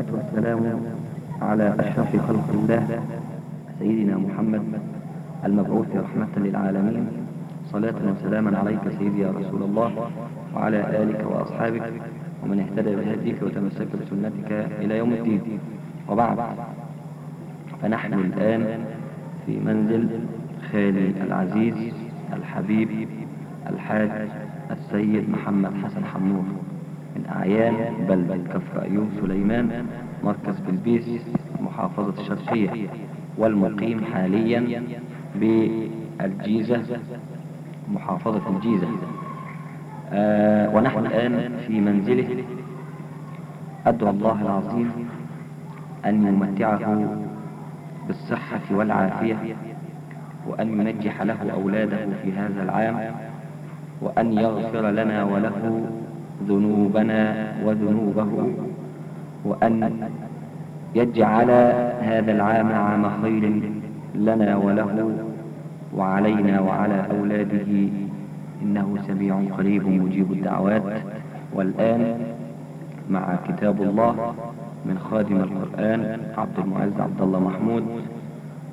والصلاة والسلام على أشرف خلق الله سيدنا محمد المبعوث رحمة للعالمين. صلاة وسلاما عليك سيدي يا رسول الله وعلى آلك وأصحابك ومن اهتدى بهديك وتمسك بسنتك إلى يوم الدين. وبعد فنحن الآن في منزل خالي العزيز الحبيب الحاج السيد محمد حسن حمور. من أعيان بلدة كفر أيوب سليمان مركز بلبيس محافظة الشرقية والمقيم حاليا بالجيزة محافظة الجيزة. آه ونحن الآن في منزله. أدعو الله العظيم أن يمتعه بالصحة والعافية وأن ينجح له أولاده في هذا العام وأن يغفر لنا وله ذنوبنا وذنوبه وأن يجعل هذا العام عام خير لنا وله وعلينا وعلى أولاده. إنه سميع قريب مجيب الدعوات. والآن مع كتاب الله من خادم القرآن عبد المعز عبد الله محمود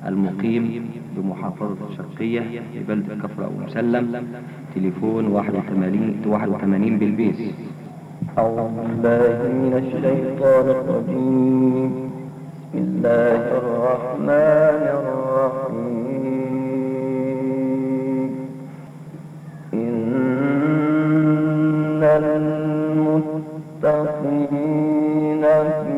المقيم. بمحافظة الشرقية في بلدة كفر أبو مسلم. تليفون 81 81 بالبيس. أعوذ بالله من الشيطان الرجيم. بسم الله الرحمن الرحيم. إن المتقين في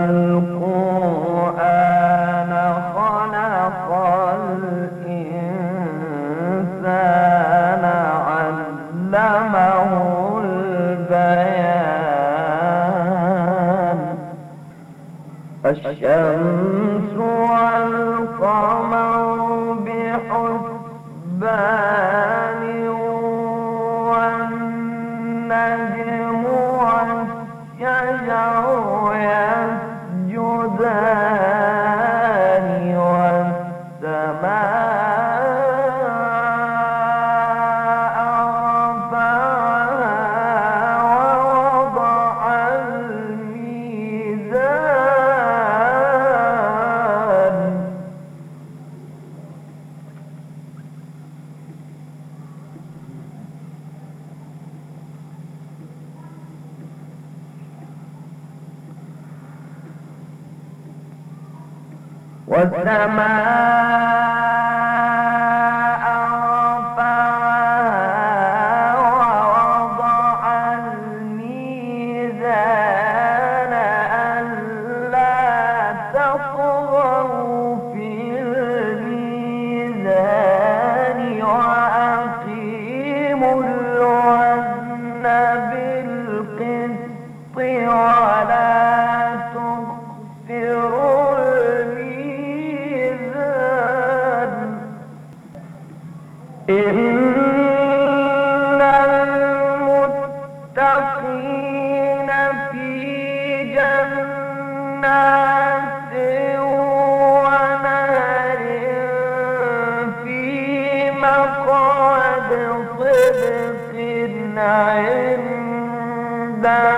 الشمس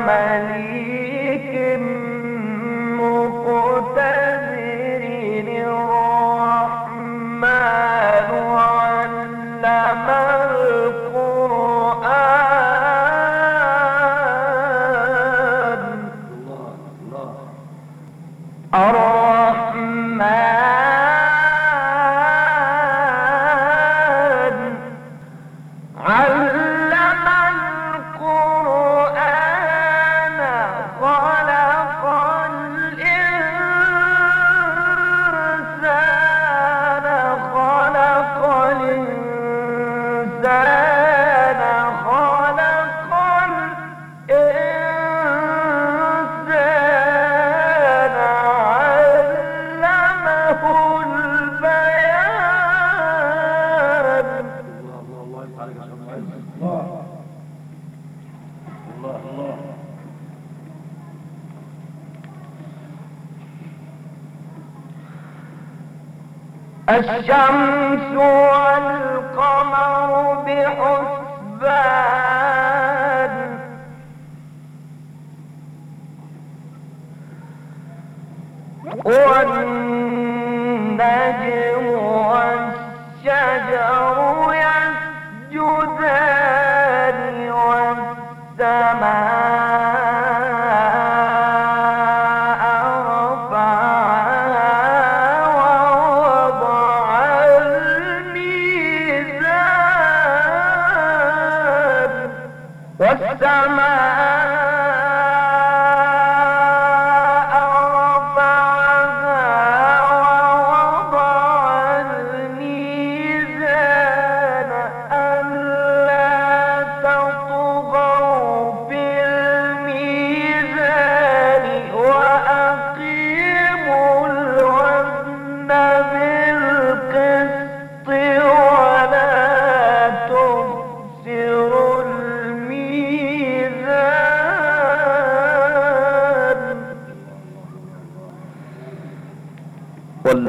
مليك الشمس والقمر بحسبان. والنهار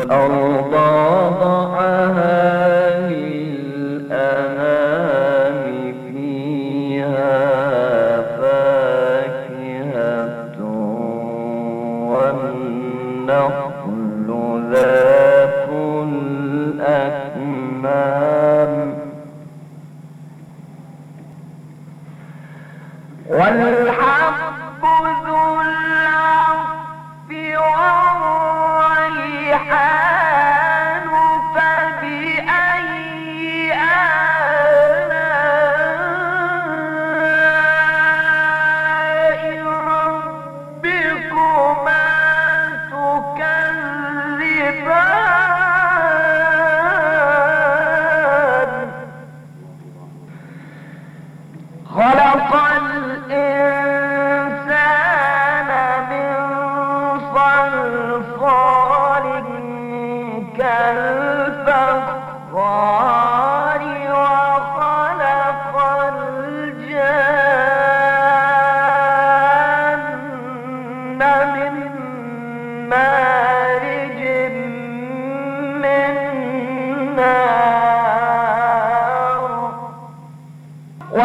الأرض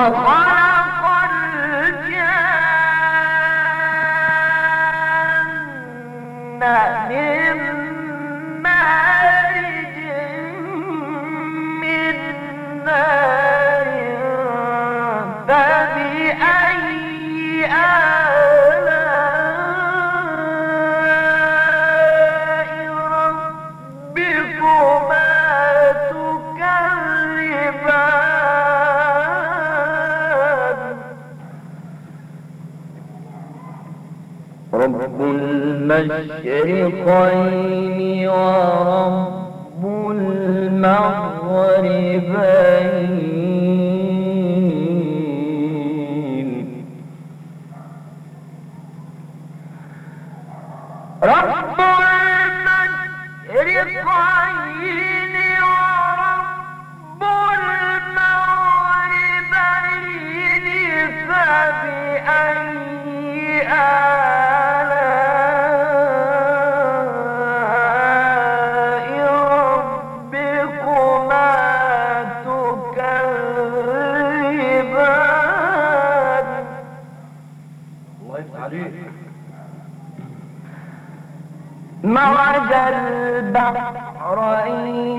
was. المشرقين ورب المغربين. وإن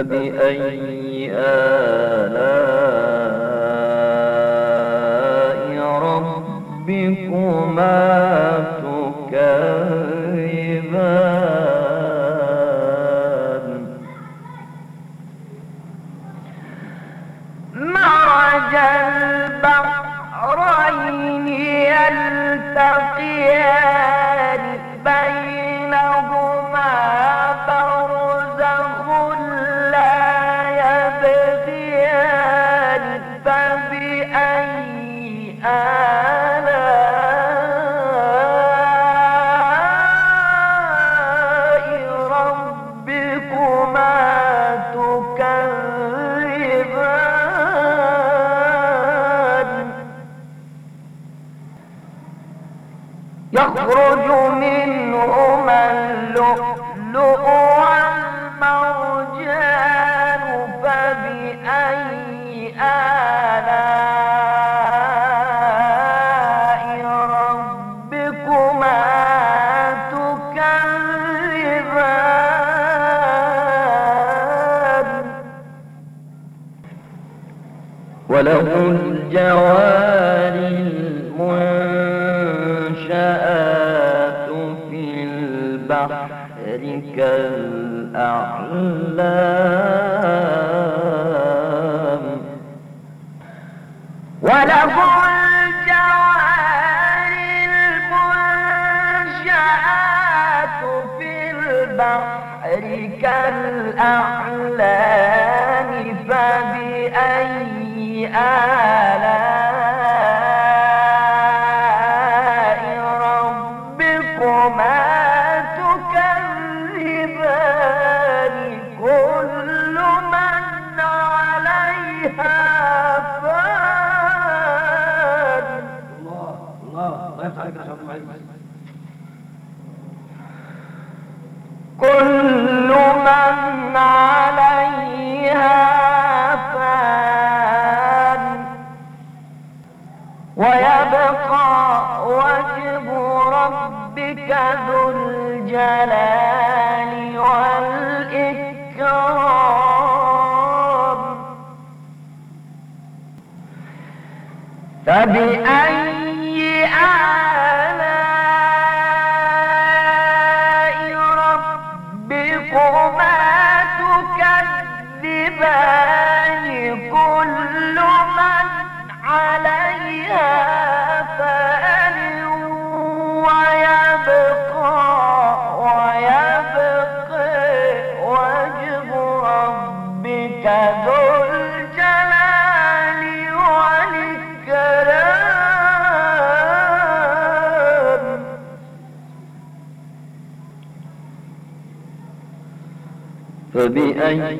فبأي آلاء ربكما تكذبان؟ مرج البحرين يلتقيان I وله الجوار المنشآت في البحر كالأعلام. وله الجوار المنشآت في البحر كالأعلام. فبأي آلاء ربكما تكذبان كل من عليها لله كل من عليها فان ويبقى ويبقى وجه ربك ذو الجلال والكرام فبأي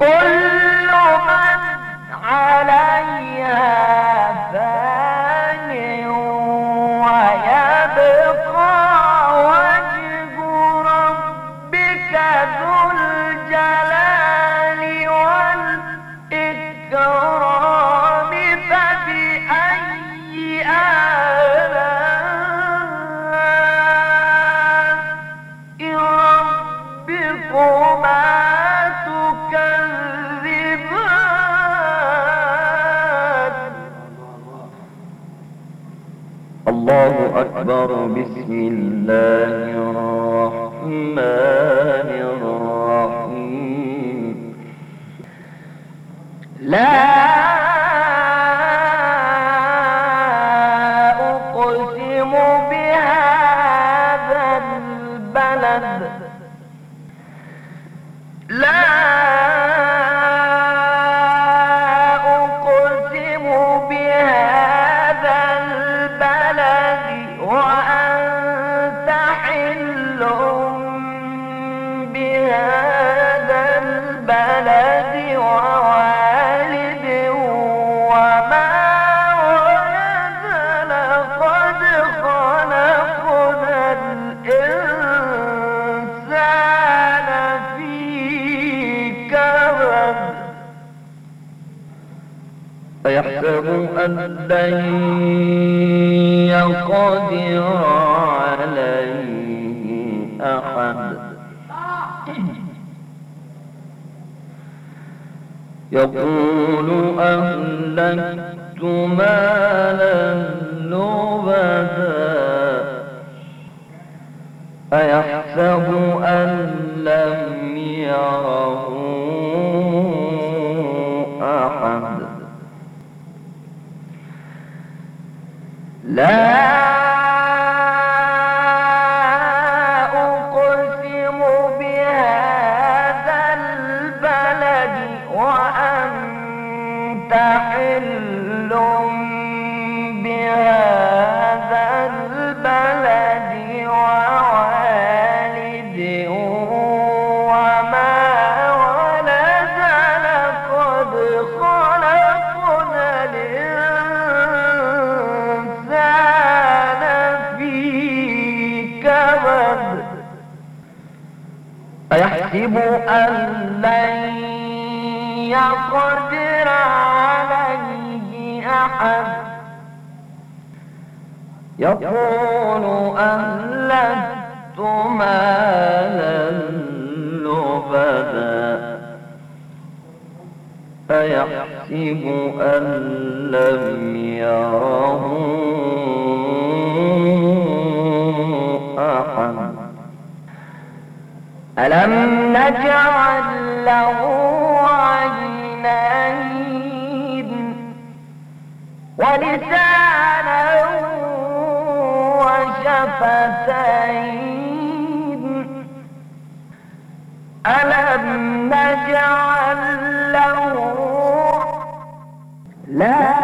கோல் أكبر بسم الله الرحمن الرحيم. لا لن يقدر عليه أحد يقول أهلكت مالا لبدا أيحسب لا أن لن يقدر عليه أحد. يقول أهلكت مالا لبدا. أيحسب أن لم يره أحد. ألم نجعل له عينين ولسانا وشفتين؟ ألم نجعل له لا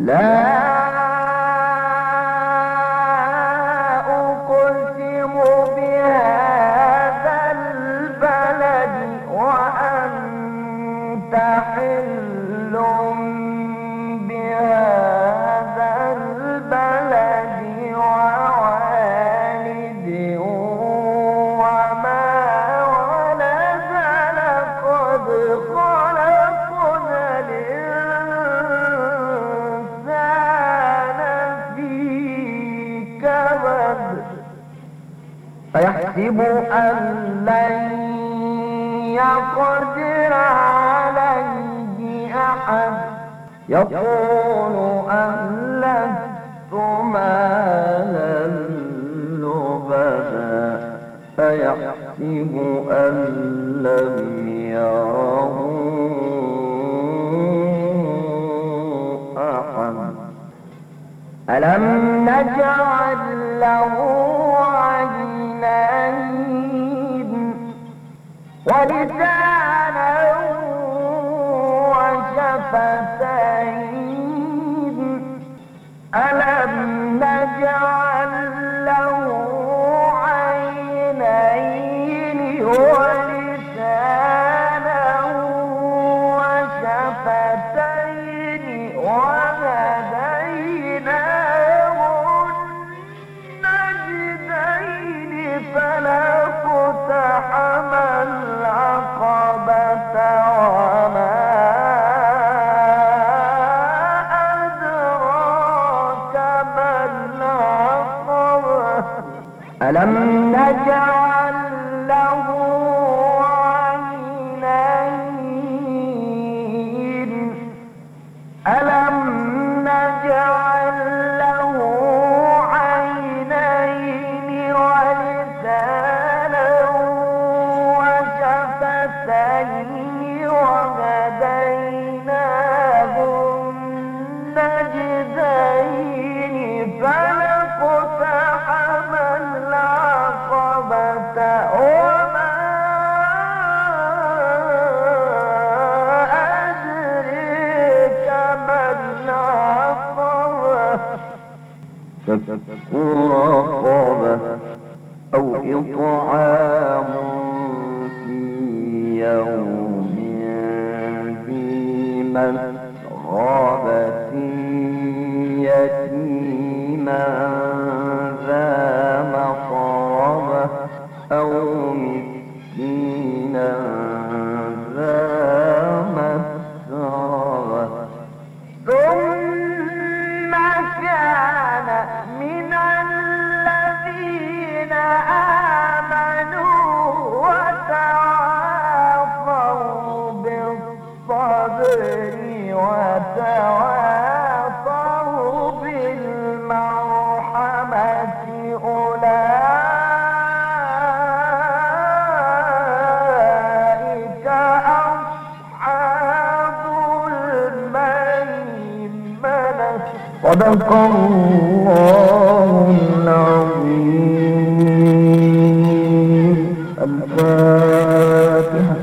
لا يقدر عليه أحد. يقول أهلكت مالا لبدا. أيحسب أن لم يره أحد. ألم نجعل له عينين؟ ولسانا وشفتين ألم نجعل